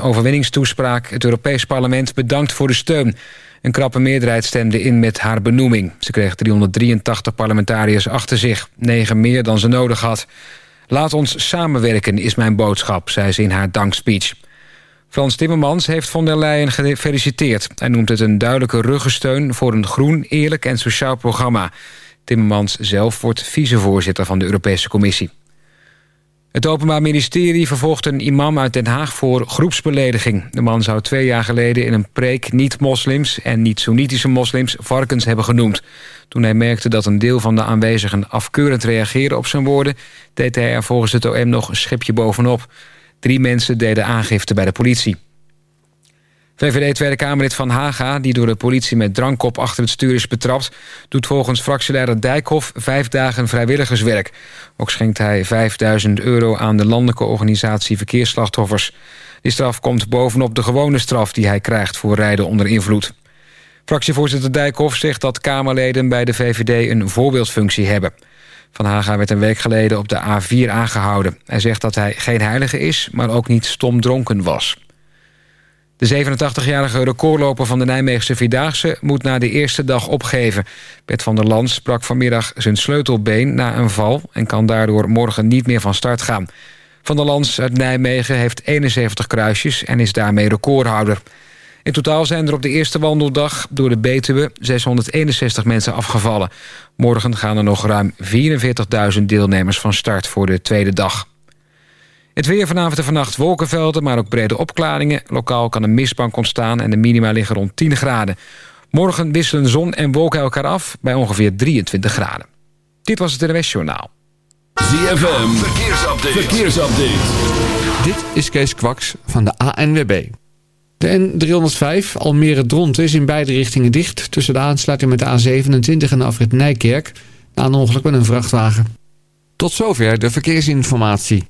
overwinningstoespraak het Europees Parlement bedankt voor de steun. Een krappe meerderheid stemde in met haar benoeming. Ze kreeg 383 parlementariërs achter zich, negen meer dan ze nodig had. Laat ons samenwerken is mijn boodschap, zei ze in haar dankspeech. Frans Timmermans heeft von der Leyen gefeliciteerd. Hij noemt het een duidelijke ruggensteun voor een groen, eerlijk en sociaal programma. Timmermans zelf wordt vicevoorzitter van de Europese Commissie. Het Openbaar Ministerie vervolgt een imam uit Den Haag voor groepsbelediging. De man zou twee jaar geleden in een preek niet-moslims en niet-Soenitische moslims varkens hebben genoemd. Toen hij merkte dat een deel van de aanwezigen afkeurend reageerde op zijn woorden... deed hij er volgens het OM nog een schipje bovenop. Drie mensen deden aangifte bij de politie. VVD Tweede Kamerlid Van Haga, die door de politie met drankkop achter het stuur is betrapt... doet volgens fractieleider Dijkhoff vijf dagen vrijwilligerswerk. Ook schenkt hij 5000 euro aan de landelijke organisatie Verkeersslachtoffers. Die straf komt bovenop de gewone straf die hij krijgt voor rijden onder invloed. Fractievoorzitter Dijkhoff zegt dat Kamerleden bij de VVD een voorbeeldfunctie hebben. Van Haga werd een week geleden op de A4 aangehouden. Hij zegt dat hij geen heilige is, maar ook niet stomdronken was. De 87-jarige recordloper van de Nijmeegse Vierdaagse moet na de eerste dag opgeven. Bert van der Lans sprak vanmiddag zijn sleutelbeen na een val... en kan daardoor morgen niet meer van start gaan. Van der Lans uit Nijmegen heeft 71 kruisjes en is daarmee recordhouder. In totaal zijn er op de eerste wandeldag door de Betuwe 661 mensen afgevallen. Morgen gaan er nog ruim 44.000 deelnemers van start voor de tweede dag. Het weer vanavond en vannacht wolkenvelden, maar ook brede opklaringen. Lokaal kan een mistbank ontstaan en de minima liggen rond 10 graden. Morgen wisselen zon en wolken elkaar af bij ongeveer 23 graden. Dit was het NWS Journaal. ZFM, verkeersupdate. verkeersupdate. Dit is Kees Kwaks van de ANWB. De N305 Almere Dronten is in beide richtingen dicht... tussen de aansluiting met de A27 en de afrit Nijkerk... na een ongeluk met een vrachtwagen. Tot zover de verkeersinformatie.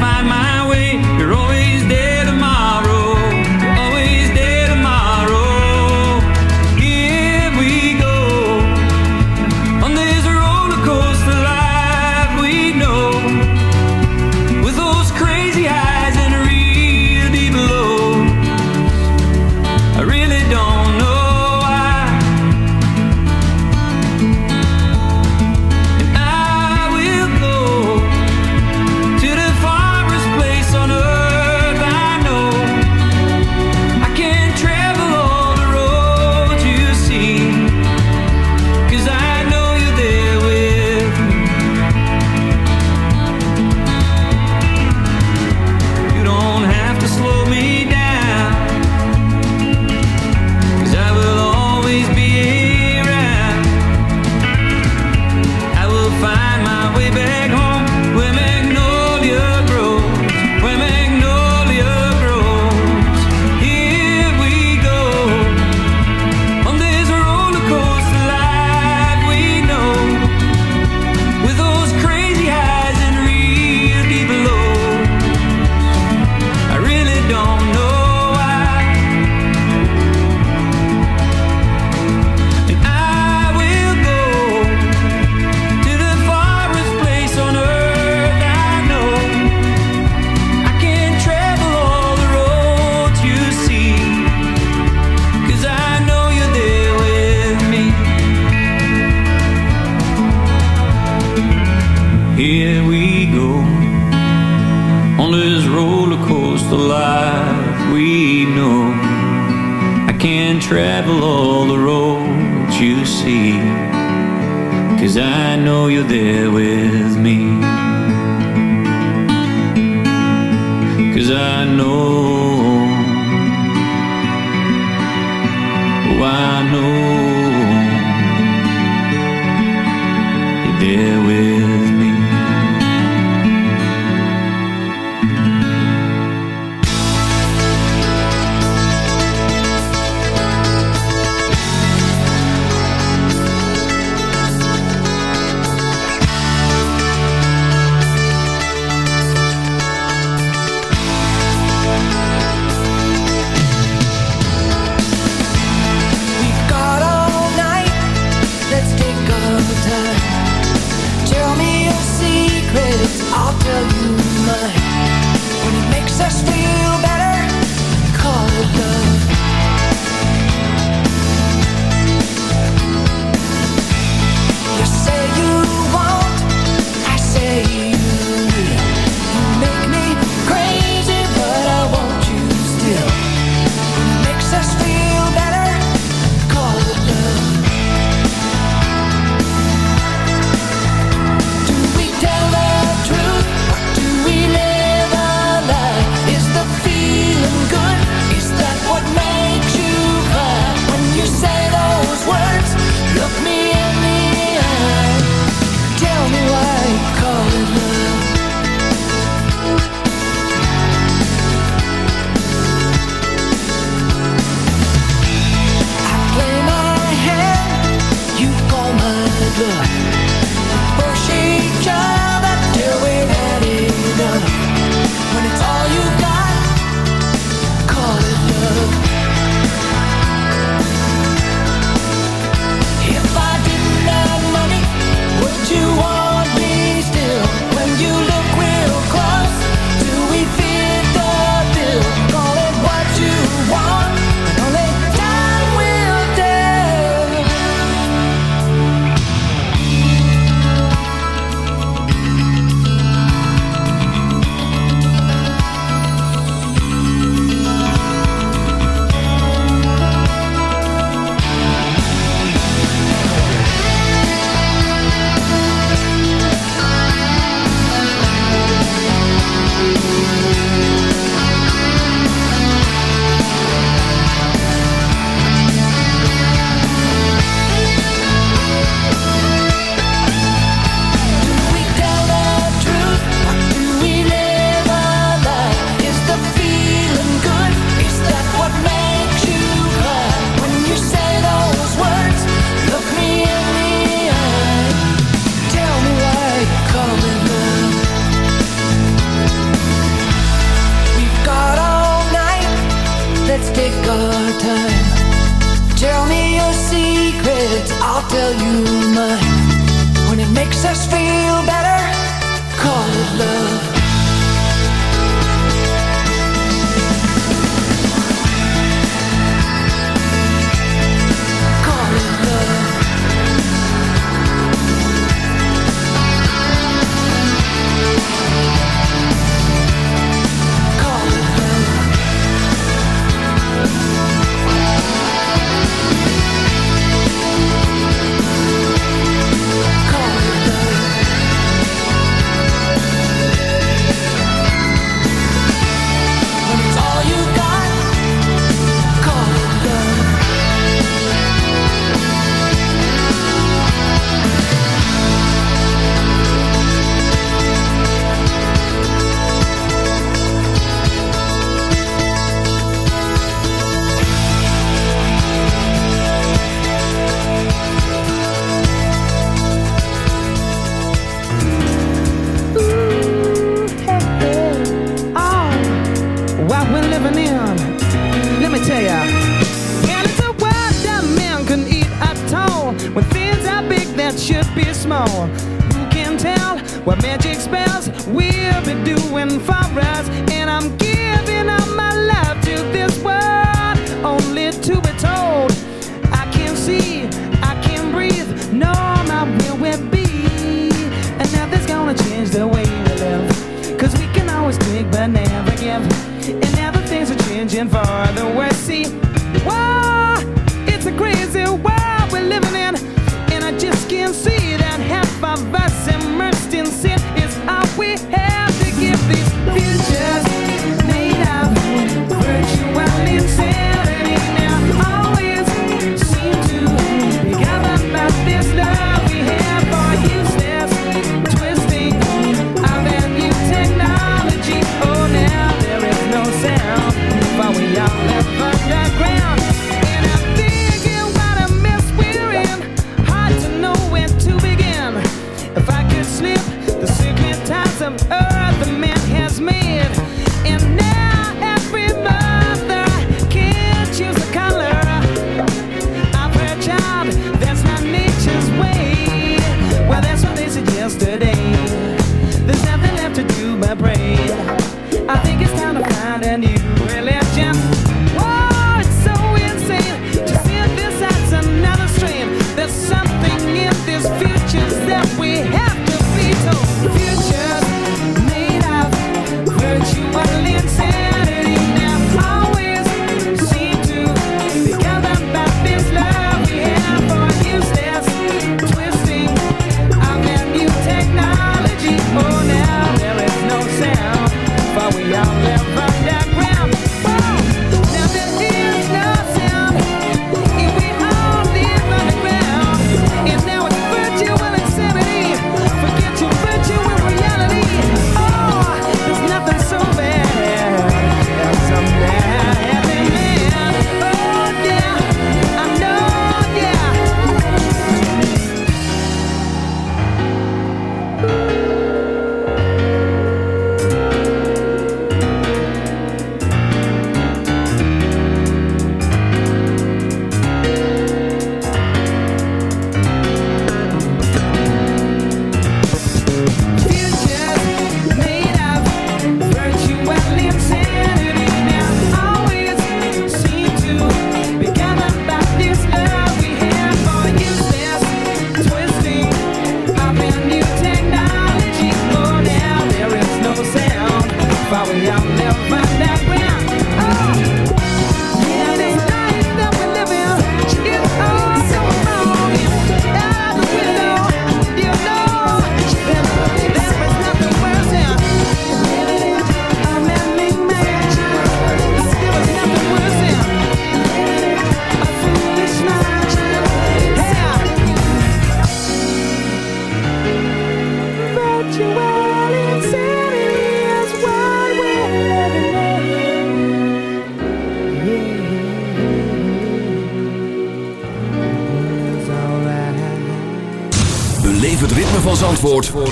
find my what magic spells we'll be doing for us. And I'm giving up my love to this world, only to be told I can see, I can breathe. No, my will will be. And nothing's gonna change the way we live. Cause we can always take but never give. And now the things are changing for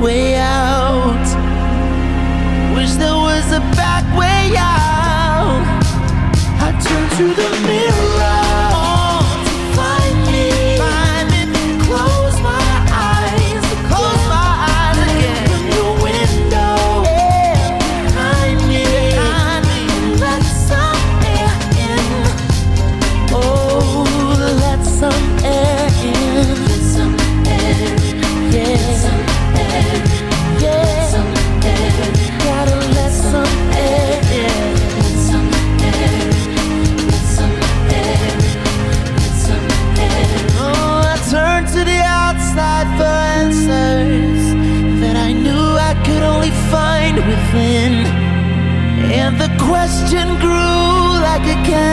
way out. Wish there was a back way out. I turn to the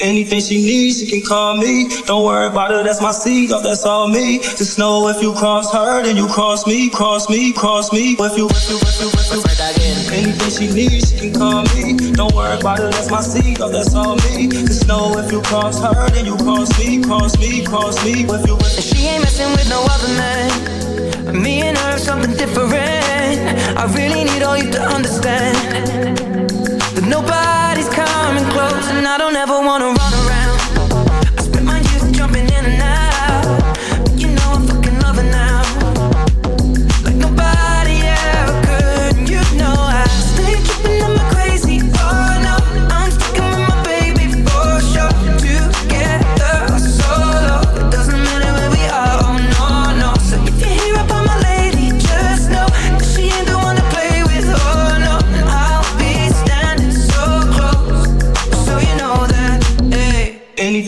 Anything she needs, she can call me. Don't worry about her, that's my seed, oh, that's all me. Just know if you cross her, then you cross me, cross me, cross me. If you, if you, if you, if you, if you. Anything she needs, she can call me. Don't worry about her, that's my seed, oh, that's all me. Just know if you cross her, then you cross me, cross me, cross me. If you, if you. She ain't messing with no other man. Me and her, something different. I really need all you to understand that nobody's coming close, and I don't ever wanna run around.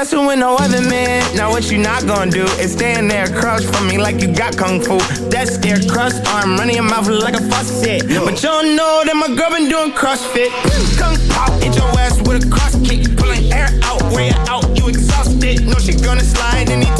Messing with no other man. Now what you not gonna do is stand there across from me like you got kung fu. That's their crust arm running your mouth like a faucet. But you don't know that my girl been doing CrossFit. Kung pop, hit your ass with a cross kick. Pulling air out, way out, you exhausted. No, she gonna slide anytime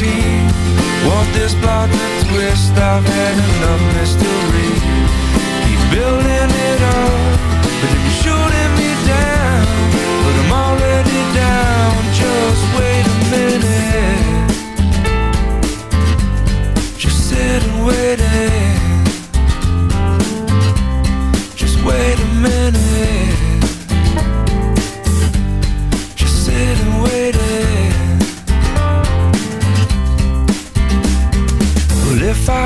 scene. Want this plot to twist? I've had enough mystery. Keep building it up, but you're shooting me down. But I'm already down. Just wait a minute. Just sit and wait it. Just wait a minute.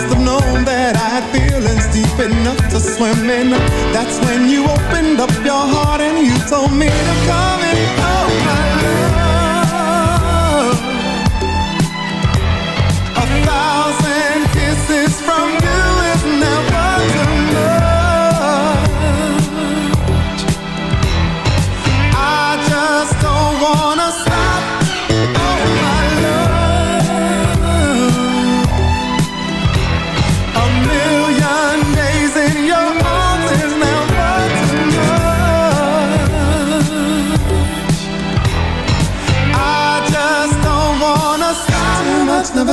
Must have known that I had feelings deep enough to swim in. That's when you opened up your heart and you told me to come in. Oh,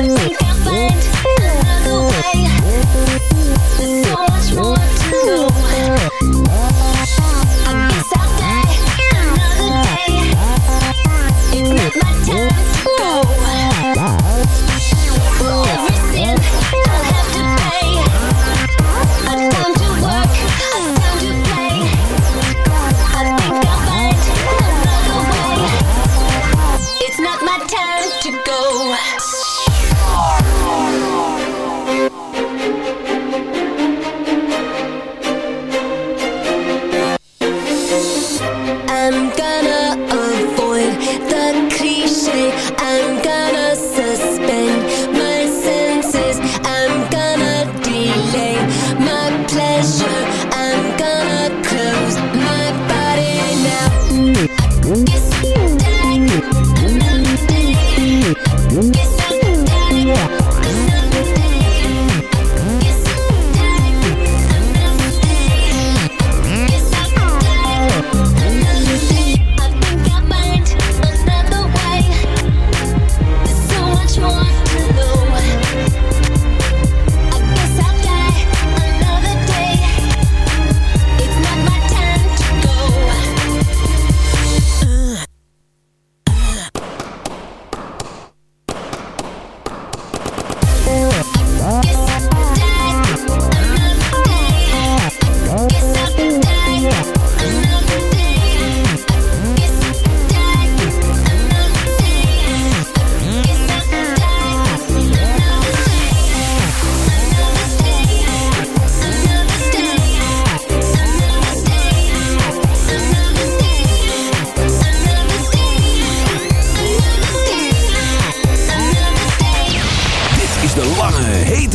I